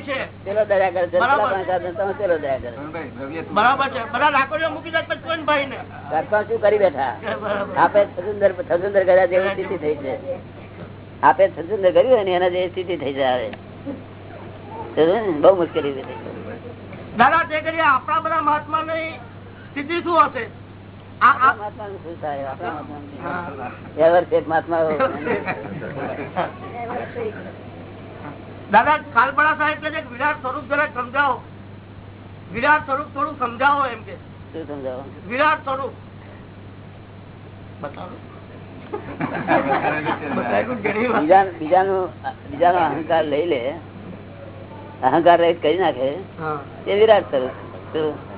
છે પેલો દયા કરે સાધન તમે પેલો દયા કરે બરાબર છે. શું કરી બેઠા? આપે છજુંદર છજુંદર કર્યા જેવી સ્થિતિ થઈ છે. આપે છજુંદર કર્યું હોય ને એના જેવી સ્થિતિ થઈ જાય બહુ મુશ્કેલી થઈ દાદા તે કરી આપણા બધા મહાત્મા ની સ્થિતિ શું હશે? દાદા કાલપડા સાહેબ કે વિરાટ સ્વરૂપ જરાક સમજાવો. વિરાટ સ્વરૂપ થોડું સમજાવો એમ કે. શું સમજાવો? વિરાટ સ્વરૂપ. બતાવો. બીજાનું બીજાનો અહંકાર લઈ લે. અહંકાર રહિત કરી નાખે. એ વિરાટ સ્વરૂપ?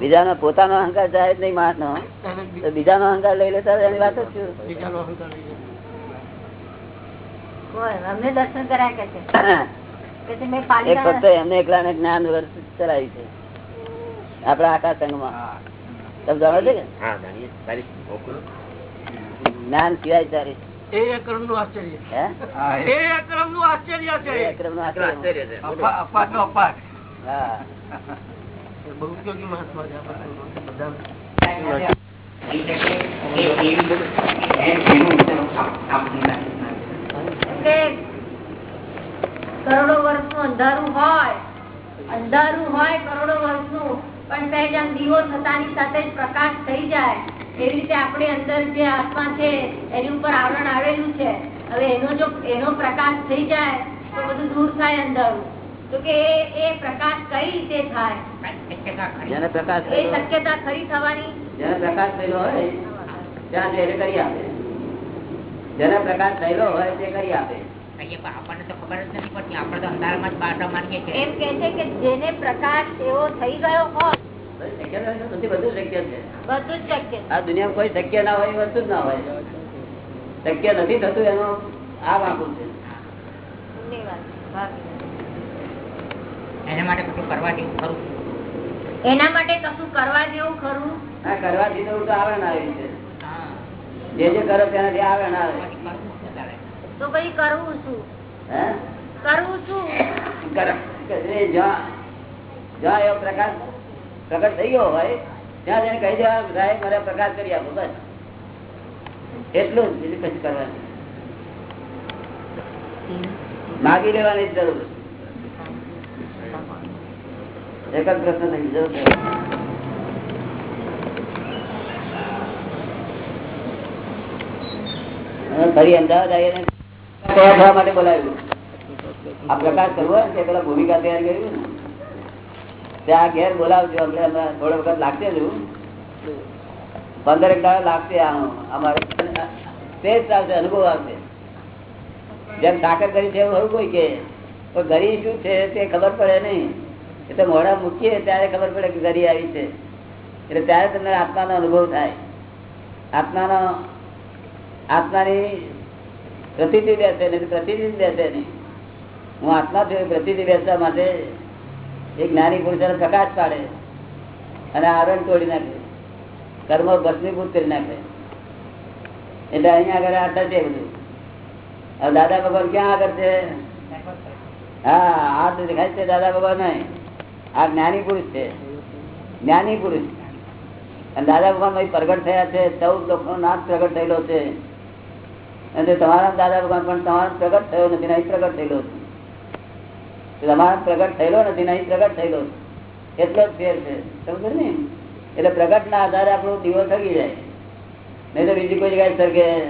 બીજાનો પોતાનો અહંકાર જાય જ નહીં માણસ નો એને બી- તો બીજાનો અહંકાર લઈ લેતા એની વાત જ શું? ફક્ત એમને એકલા ને જ્ઞાન વર્ષ ચલાવી છે. આપડા આખા સંઘમાં. તમે જાણો છો કે? હા જાણીએ. તારી ઓકે. જ્ઞાન સિવાય ચાલી અક્રમનું આશ્ચર્ય. હે? અક્રમનું આશ્ચર્ય છે. કરોડો વર્ષનું અંધારું હોય અંધારું હોય કરોડો વર્ષનું, પણ સહેજ આમ દીવો થતાની સાથે જ પ્રકાશ થઈ જાય, એવી રીતે આપણી અંદર જે આત્મા છે, એની ઉપર આવરણ આવેલું છે. હવે એનો જો, એનો પ્રકાશ થઈ જાય, તો બધું દૂર થાય અંધારું. તો કે એ- એ પ્રકાશ કઈ રીતે થાય? જેને પ્રકાશ થયેલો શક્યતા ખરી થવાની? જેને પ્રકાશ થયેલો હોય ત્યાં જે કરી આપે. જેને પ્રકાશ થયેલો હોય તે કરી આપે. આપણને તો ખબર જ નથી પડતી. આપણે તો અંધારામાં જ બાટા માનીએ છીએ. એમ કે છે કે જેને પ્રકાશ એવો થઈ ગયો હોય શક્ય નથી, નથી, બધું શક્ય છે. બધું જ શક્ય આ દુનિયામાં કોઈ શક્ય ના હોય વસ્તુ જ ના હોય. શક્ય નથી થતું એનો આ વાંકું છે. ધન્યવાદ. એના માટે કશું કરવા જેવું ખરું? એના માટે કશું કરવા જેવું ખરું? હા કરવા જેવું તો આવે ને આવી છે હા. જે જે કરો તેનાથી આવે ને આવે. તો પછી કરવું શું? હે? કરવું શું? જ્યાં જ્યાં એવો પ્રકાશ પ્રગટ થઈ ગયો હોય ત્યાં તેને કહી દેવા સાહેબ મારે પ્રકાશ કરી આપો બસ. એટલું જ બીજું કશું કરવાનું. માગી લેવાની જરૂર જરૂર. ભૂમિકા તૈયાર કરી ત્યાં ઘેર બોલાવજો આપણે થોડો વખત લાગશે જ પંદર એક દાડા લાગશે અમારે. તે જ આવશે અનુભવ આવશે. જેમ સાકર કરી છે એવું કોઈ કે ગરી શું છે તે ખબર પડે નહીં. એ તો મોડા મૂકીએ ત્યારે ખબર પડે કે ઘરી આવી છે. એટલે ત્યારે તમને આત્માનો અનુભવ થાય. આત્માનો, આત્માની પ્રતિતિ બેસે નહીં પ્રતિતિ બેસે નહીં. હું આત્મા છું એ પ્રતિતિ બેસવા માટે એક જ્ઞાની પુરુષને પ્રકાશ પાડે અને આવરણ તોડી નાખે. કર્મ ભસ્મીભૂત કરી નાખે. એટલે અહીંયા આગળ આ થશે બધું. હવે દાદા ભગવાન ક્યાં આગળ છે? હા, આ તો દેખાય છે દાદા ભગવાન નહીં. આ જ્ઞાની પુરુષ છે. જ્ઞાની પુરુષ. અને દાદા ભગવાન પ્રગટ થયા છે, ચૌદ લોકોનો નાશ પ્રગટ થયેલો છે. અને તમારા દાદા ભગવાન પણ તમારો પ્રગટ થયો નથી નહીં પ્રગટ થયેલો છે. તમારા પ્રગટ થયેલો નથી નહીં પ્રગટ થયેલો છે. એટલો જ ફેર છે. સમજો ને? એટલે પ્રગટ ના આધારે આપણો દીવો થકી જાય. નહીં તો બીજી કોઈ જગ્યાએ સરકે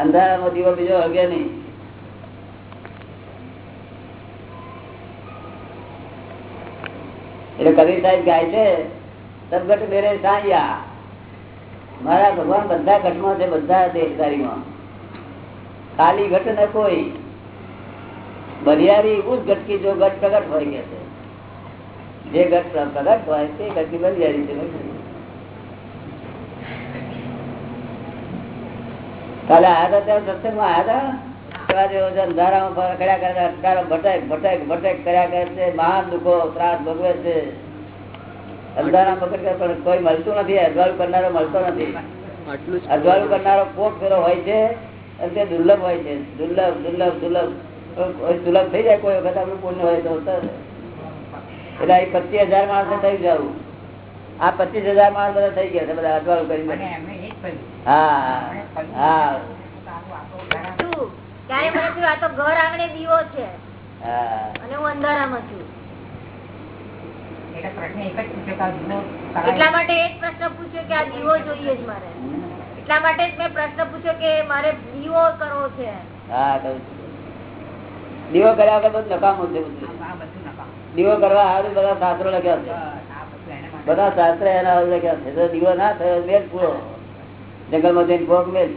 અંધારામાં દીવો બીજો હગે નહીં. એટલે કબીર સાહેબ ગાય છે સદગટ બેરે સાયા. મારા ભગવાન બધા ઘટમાં છે, બધા દેશદારીમાં ખાલી ઘટ ને કોઈ, બરિયારી એવું જ ઘટકી જો ઘટ પ્રગટ હોય કે છે. જે ઘટ પ્રગટ હોય તે ઘટકી બરિયારી છે. કાલે આયા હતા ત્યારે સત્સંગમાં આયા હતા? અંધારામાં ફરખડ્યા કરે અંધકારો ભટક ભટક ભટક કર્યા કરે છે મહાન દુઃખો ત્રાસ ભોગવે છે. અંધારામાં ભટક પણ કોઈ મળતું નથી અજવાળું કરનારો મળતો નથી. અજવાળું કરનારો કોક ફેરો હોય છે અને તે દુર્લભ હોય છે. દુર્લભ દુર્લભ દુર્લભ. દુર્લભ થઈ જાય કોઈ વખત આપણું પુણ્ય હોય તો એટલે એ પચીસ હજાર માણસ થઈ જવું આ પચીસ હજાર માણસ બધા થઈ ગયા છે બધા અજવાળું કરી હા હા? ત્યારે મને થયું આ તો ઘર આંગણે દીવો છે. અને હું અંધારામાં છું. એટલે માટે એક પ્રશ્ન પૂછ્યો કે આ દીવો જોઈએ જ મારે. એટલા માટે જ મેં પ્રશ્ન પૂછ્યો કે મારે દીવો કરવો છે. હા દીવો કર્યા વગર બધું નકામું છે દીવો કરવા સારું બધા શાસ્ત્રો લખ્યા છે. બધું શાસ્ત્ર એના લખ્યા છે. તો દીવો ના થયો મેલ પૂરો જંગલમાં જઈને ભોગ મેલ.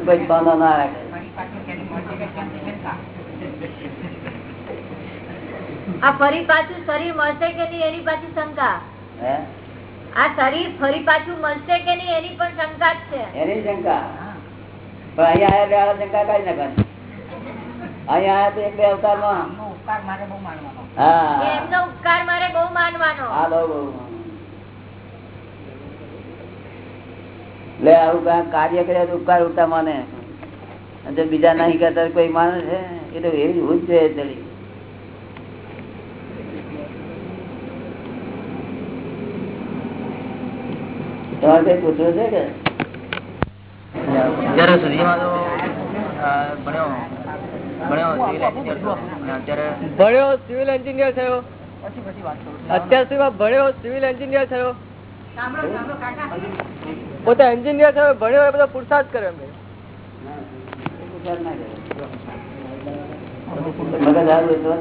પછી બાંધો ના રાખે ફરી પાછું તેની મળશે કે કેમ છે શંકા. આ ફરી પાછું શરીર મળશે કે નહીં એની પાછી શંકા? આ શરીર ફરી પાછું મળશે કે નહીં એની પણ શંકા જ છે. એની શંકા? પણ અહીંયા આયા શંકા કઈ નાખવાની. અહીંયા આયા તો એક બે અવતારમાં. ઉપકાર મારે બહુ માનવાનો. હા. એમનો ઉપકાર મારે બહુ માનવાનો. હા બહુ બહુ. લે આવું કાર્ય કર્યા ઉપકાર ઉઠતા માને. અને જો બીજા નહીં કરતા કોઈ માણસ છે એ તો એવી હું જ તમારે કઈ પૂછવું છે કે? અત્યાર સુધીમાં તો ભણ્યો ભણ્યો સિવિલ એન્જિનિયર છું અને અત્યારે ભણ્યો સિવિલ એન્જિનિયર થયો. પછી પછી વાત કરું અત્યાર સુધીમાં ભણ્યો સિવિલ એન્જિનિયર થયો. પોતે એન્જિનિયર થયો ભણ્યો એ બધો પુરસાદ કર્યો વિચાર ના કરે. મગજ હારું હોય તો?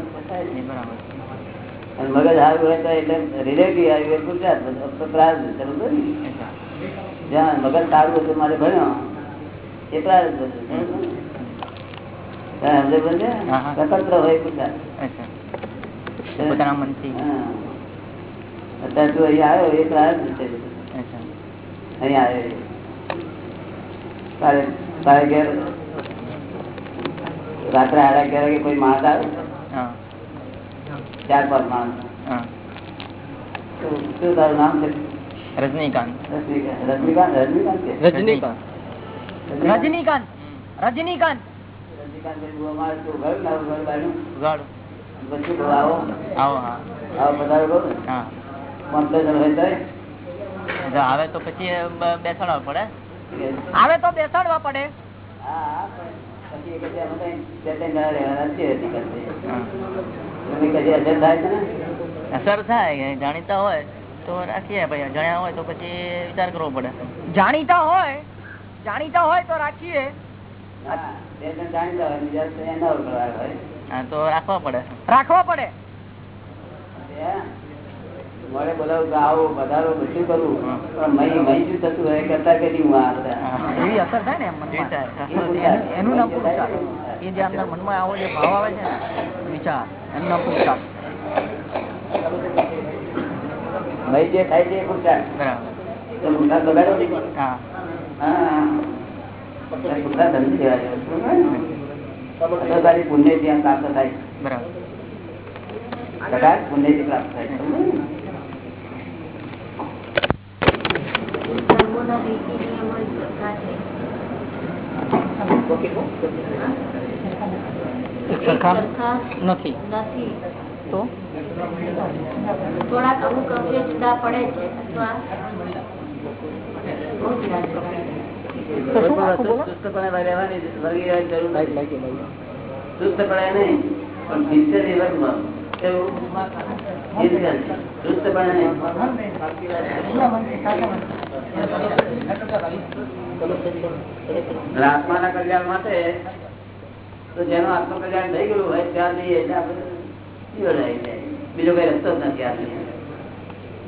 અને મગજ હોય એટલે રિલેટિવ આવ્યું ગુજરાત જ્યાં મગજ સારું હતું મારે ભણ્યો. એ પ્રાર્થ. સ્વતંત્ર હોય ગુજરાત. અત્યારે તું અહીંયા આવ્યો એ પ્રાર્થ છે. અચ્છા. અહીંયા આવ્યો. તારે તારે ઘેર રાત્રે આડા અગિયાર વાગે કોઈ માણસ આવે? ચાર પાંચ માણસ. શું તારું નામ છે? રજનીકાંત. રજનીકાંત. રજનીકાંત? રજનીકાંત? રજનીકાંત. રજનીકાંત? આવે. તો પછી બેસાડવા પડે. આવે તો બેસાડવા પડે. અસર થાય જાણીતા હોય તો રાખીએ. ભાઈ જાણ્યા હોય તો પછી વિચાર કરવો પડે. જાણીતા હોય જાણીતા હોય તો રાખીએ. ના, જાણીતા હોય તો હોય. હા તો રાખવા પડે. રાખવા પડે. મળે બોલાવું તો આવો વધારો બધું કરવું પણ મહી મહી શું થતું હોય એ કરતા કે હું આ એવી અસર થાય ને મનમાં. એનું- નામ પુરુષાર્થ. એ જે અંદર મનમાં આવો જે ભાવ આવે છે ને વિચાર એનું નામ પુરુષાર્થ. મહી જે થાય છે એ પુરસાદ બરાબર. પુણ્ય ત્યાં પ્રાપ્ત થાય. બરાબર. કદાચ પુણ્યથી પ્રાપ્ત થાય. ધર્મોના રીતિ નિયમો સરખા છે નથી. નથી. તો? થોડાક અમુક અંશે જુદા પડે છે અથવા બહુ જુદા છે. નથી. નહીં પણ સિન્સિયરલી વર્ગમાં. એવું? સિન્સિયર ચુસ્તપણે નહીં અને આત્માના કલ્યાણ માટે તો જેનું આત્મ થઈ ગયું હોય ત્યાં જઈએ એટલે આપણે જીવન આવી જાય. બીજો કઈ રસ્તો જ નથી આપણે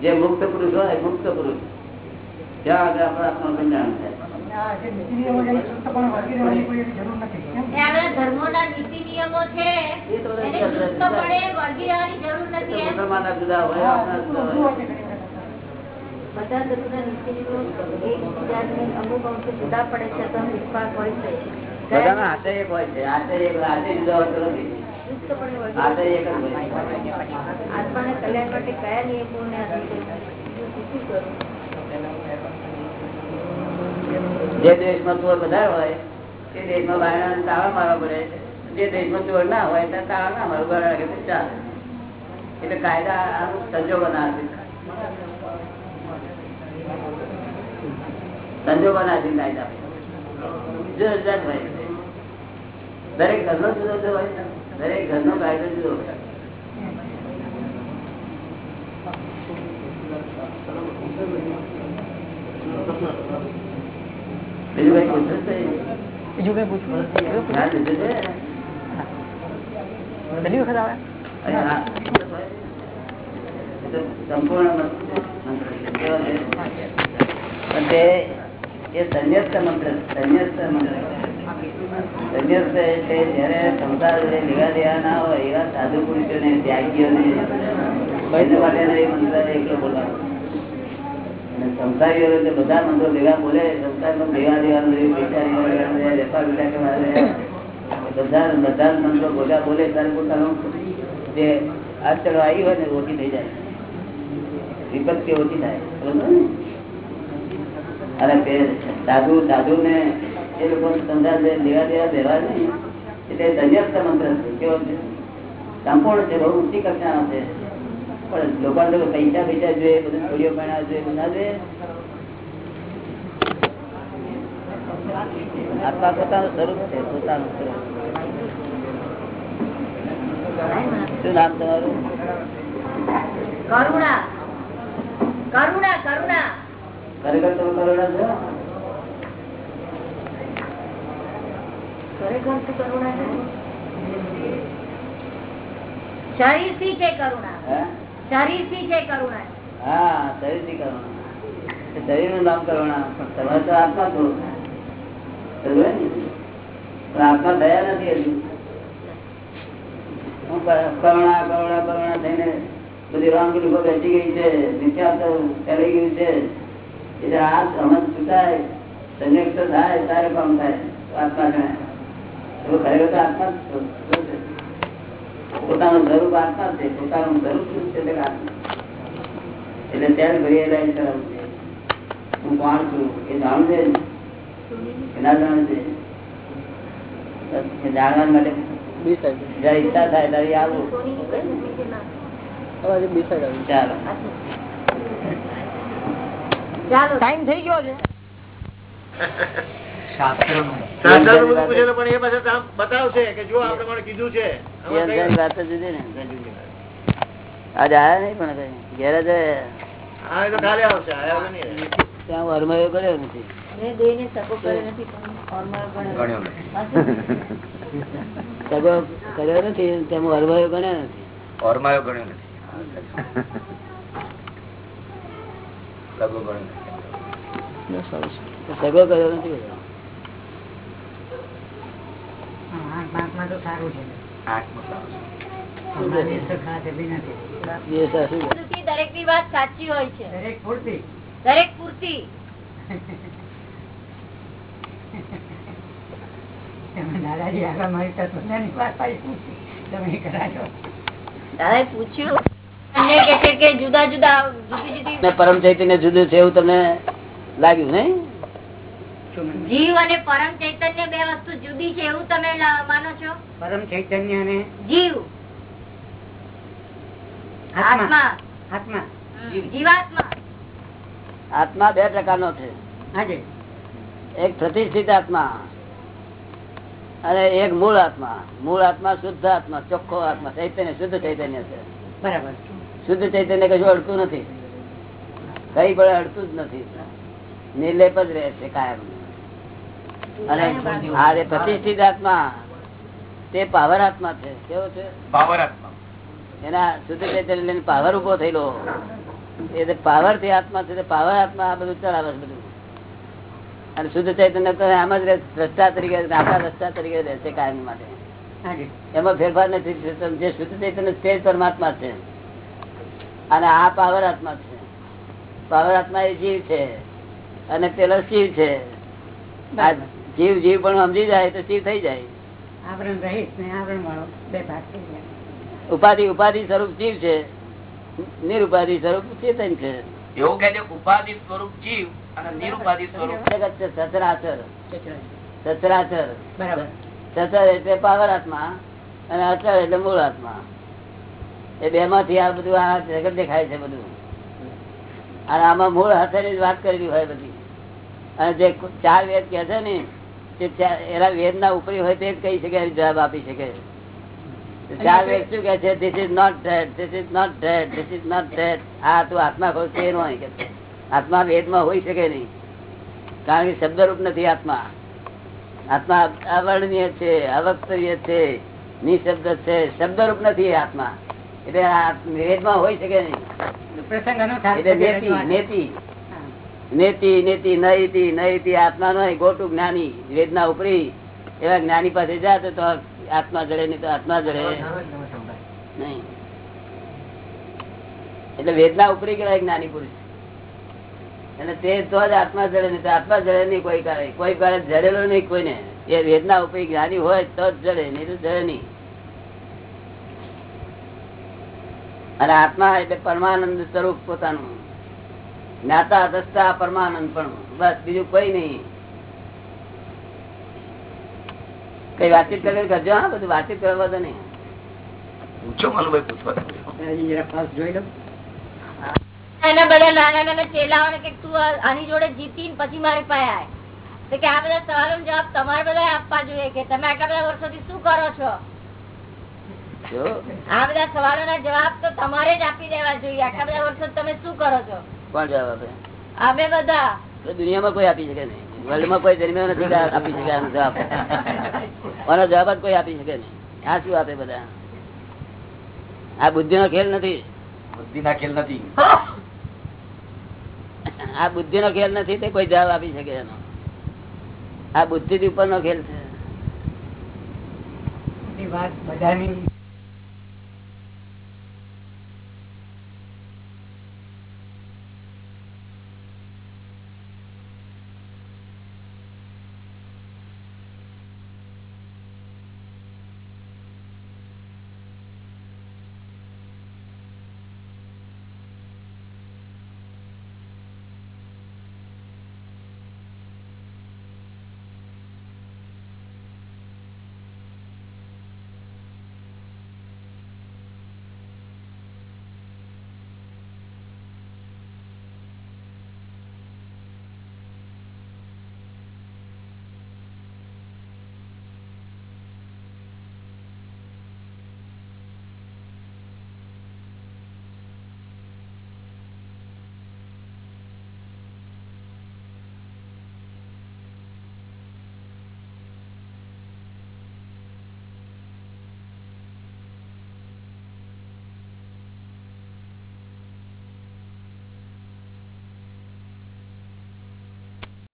જે મુક્ત પુરુષ હોય મુક્ત પુરુષ. ત્યાં આગળ આપણે આત્મ કલ્યાણ થાય ધર્મો ના નીતિ નિયમો છે એ તો એને ચુસ્તપણે વળગી રહેવાની જરૂર નથી એમ મુસલમાનના જુદા હોય. આપણા જુદા હોય બધા ધર્મોના નીતિ એકબીજાને અમુક અંશે જુદા પડે છે તો વિશ્વાસ હોય છે. બધાના હાથે એક હોય છે હાથે એક હાથે જુદા હોતો નથી. ચુસ્તપણે વળગી હાથે એક જ હોય આત્માના કલ્યાણ માટે કયા નિયમોને અનુસરવા? શું કરવું? જે દેશમાં ચોર વધારે હોય તે દેશમાં બાયણા તાળા મારવા પડે. જે દેશમાં ચોર ના હોય ત્યાં તાળા ના મારવા પડે ચાલે. એટલે કાયદા સંજોગો ના છે સંજોગો ના છે કાયદા. જુદા જુદા જ હોય દરેક ઘરનો જુદો જુદો હોય દરેક ઘરનો કાયદો જુદો હોય બીજું કઈ પૂછવું છે? બીજું કઈ પૂછવું? પહેલી વખત આવે? સંપૂર્ણ? પણ દેવા અને સંસારીઓ એટલે બધા મંત્રો ભેગા બોલે સંસારમાં લેવા દેવાનું વેપાર. બધા બધા મંત્રો ભેગા બોલે ત્યારે પોતાનું જે અડચણો આવી હોય ને ઓછી થઈ જાય. વિપત્તિ ઓછી થાય. અને તે સાધુ સાધુ ને એ લોકો સમજા લેવા દેવા દેવા નહીં એટલે ધન્યસ્ત મંત્ર છે. કેવો છે? સંપૂર્ણ છે, બહુ ઊંચી કક્ષાનો છે. પણ લોકોને તો પૈસા પૈસા જોઈએ, બધું છોડીઓ પણ જોઈએ, બધા જોઈએ. આત્મા પોતાનું સ્વરૂપ છે, પોતાનું સ્વરૂપ. શું નામ તમારું કરુણા કરુણા કરુણા ખરેખર તમે કરોડા છો ખરેખર શું કરુણા છે શરીરથી છે કરુણા હે? શરીરથી છે કરુણા હા શરીરથી કરુણા શરીરનું નામ કરુણા પણ તમે તો આત્મા છો સમજ્યો ને? પણ આત્મા થયા નથી હજુ હું કરુણા કરુણા કરુણા થઈને બધી રામગીરી પર બેસી ગઈ છે વિચાર તો ચડી ગયું છે. એટલે આ સમજ ચૂકાય સંયુક્ત થાય, તારે કામ થાય, આત્મા ગણાય. તો આત્મા? પોતાનું સ્વરૂપ આત્મા છે, પોતાનું સ્વરૂપ શું છે? એટલે ત્યારે રિયલાઇઝ કરાવવું છે હું કોણ છું? એ જાણું છે ના? જાણવું છે? જાણવા માટે જયારે ઈચ્છા થાય ત્યારે આવું. ચાલો. ચાલો. ટાઈમ થઈ ગયો છે. શાસ્ત્રનું. બધું પૂછે તો પણ એ પાછા આમ બતાવશે કે જો આપણે મને કીધું છે. એ અંદરની વાત જ જુદી ને આજે આયા નહીં પણ કઈ? ઘેર ત્યાં કર્યો નથી. સગો કર્યો નથી તેમ વરમાયો ગણ્યો નથી. ઓરમાયો ગણ્યો નથી. લઘુ ગણ્યો નથી. સગો કર્યો નથી દરેકની વાત સાચી હોય છે. દરેક પૂરતી. દરેક પૂરતી. તમે આગળ મારી તત્વજ્ઞાનની વાત તમે કરાજો. દાદાએ પૂછ્યું? કે જુદા જુદા જુદી જુદી ને પરમ ચૈતન્ય જુદું છે એવું તમને લાગ્યું નઈ જીવ અને પરમ ચૈતન્ય બે વસ્તુ જુદી છે એવું તમે માનો છો? પરમ ચૈતન્ય અને જીવ. આત્મા. આત્મા. જીવાત્મા. આત્મા બે પ્રકારનો છે. હાજી એક પ્રતિષ્ઠિત આત્મા અને એક મૂળ આત્મા. મૂળ આત્મા શુદ્ધ આત્મા ચોખ્ખો આત્મા. ચૈતન્ય શુદ્ધ ચૈતન્ય છે. બરાબર. શુદ્ધ ચૈતન્ય કશું અડતું નથી. કઈ પણ અડતું જ નથી. નિર્લેપ જ રહે છે કાયમ. અને આ જે પ્રતિષ્ઠિત આત્મા તે પાવર આત્મા છે. કેવો છે? પાવર આત્મા. એના શુદ્ધ ચૈતન્ય લઈને પાવર ઊભો થયેલો. એ પાવરથી આત્મા છે પાવર આત્મા આ બધું ચલાવે છે બધું. અને શુદ્ધ ચૈતન્ય તો આમ જ રસ્તા તરીકે આપણા રસ્તા તરીકે રહેશે કાયમ માટે. એમાં ફેરફાર નથી જે શુદ્ધ ચૈતન્ય તે પરમાત્મા છે. અને આ પાવર આત્મા છે. પાવર આત્મા એ જીવ છે. અને પેલો શિવ છે. જીવ જીવ પણ સમજી જાય તો શિવ થઈ જાય. આવરણ રહીત ને આવરણ વાળો બે ભાગ થઈ ગયા ઉપાધિ ઉપાધિ સ્વરૂપ જીવ છે. નિરુપાધિ સ્વરૂપ ચેતન છે. એવું કે ઉપાધિ સ્વરૂપ જીવ નિરુપાધિ સ્વરૂપ. જગત છે સચરાચર. સચરાચર. સચર એટલે પાવર આત્મા અને અચળ એટલે મૂળ આત્મા. એ બે માંથી આ બધું આ જગત દેખાય છે બધું. અને આમાં મૂળ હાથેની વાત કરેલી હોય બધી. અને જે ચાર વેદ કે છે ને તે એના વેદ ના ઉપરી હોય તે જ કહી શકે એનો જવાબ આપી શકે. ચાર વેદ શું કે છે? This is not dead this is not dead this is not dead આ તું આત્મા છે એનો કે છે. આત્મા વેદમાં હોઈ શકે નહીં? કારણ કે શબ્દરૂપ નથી આત્મા. આત્મા અવર્ણનીય છે અવક્તવ્ય છે નિશબ્દ છે. શબ્દરૂપ નથી આત્મા. એટલે આ વેદમાં હોઈ શકે નહીં? એટલે નેતિ નેતિ. નેતિ નેતિ નૈતિ નૈતિ. આત્મા નો ગોટું જ્ઞાની. વેદના ઉપરી. એવા જ્ઞાની પાસે જાત તો આત્મા જડે નહીં તો આત્મા જડે. નહીં. એટલે વેદના ઉપરી કહેવાય જ્ઞાની પુરુષ. અને તે તો જ આત્મા જડે નહીં આત્મા જડે નહીં કોઈ કાળે કોઈ કાળે જડેલો નહીં કોઈને. એ વેદના ઉપર જ્ઞાની હોય તો જ જડે નહીં તો જડે નહીં. અને આત્મા એટલે પરમાનંદ સ્વરૂપ પોતાનું. જ્ઞાતા દસતા પરમાનંદ પણ. બસ બીજું કોઈ નહીં. કઈ વાતચીત કરે કરજો હા બધું વાતચીત કરવા તો નહીં. પૂછો મનુભાઈ પૂછવા જોઈ લો એના બધા નાના નાના ચેલાઓને કે તું આની જોડે જીતી પછી મારી પાસે આય. તો કે આ બધા સવાલો જવાબ તમારે બધા આપવા જોઈએ કે તમે આટલા બધા વર્ષોથી શું કરો છો? આ બધા સવાલોના જવાબ તો તમારે જ આપી દેવા જોઈએ. આટલા બધા વર્ષો તમે શું કરો છો? કોણ જવાબ આપે? અમે બધા. દુનિયામાં કોઈ આપી શકે નહીં. વર્લ્ડમાં કોઈ દરમિયાન નથી આપી શકે આનો જવાબ આનો જવાબ જ કોઈ આપી શકે નહીં. આ શું આપે બધા? આ બુદ્ધિ નો ખેલ નથી. બુદ્ધિ ના ખેલ નથી. આ બુદ્ધિ નો ખેલ નથી તે કોઈ જવાબ આપી શકે એનો. આ બુદ્ધિ ઉપર નો ખેલ છે.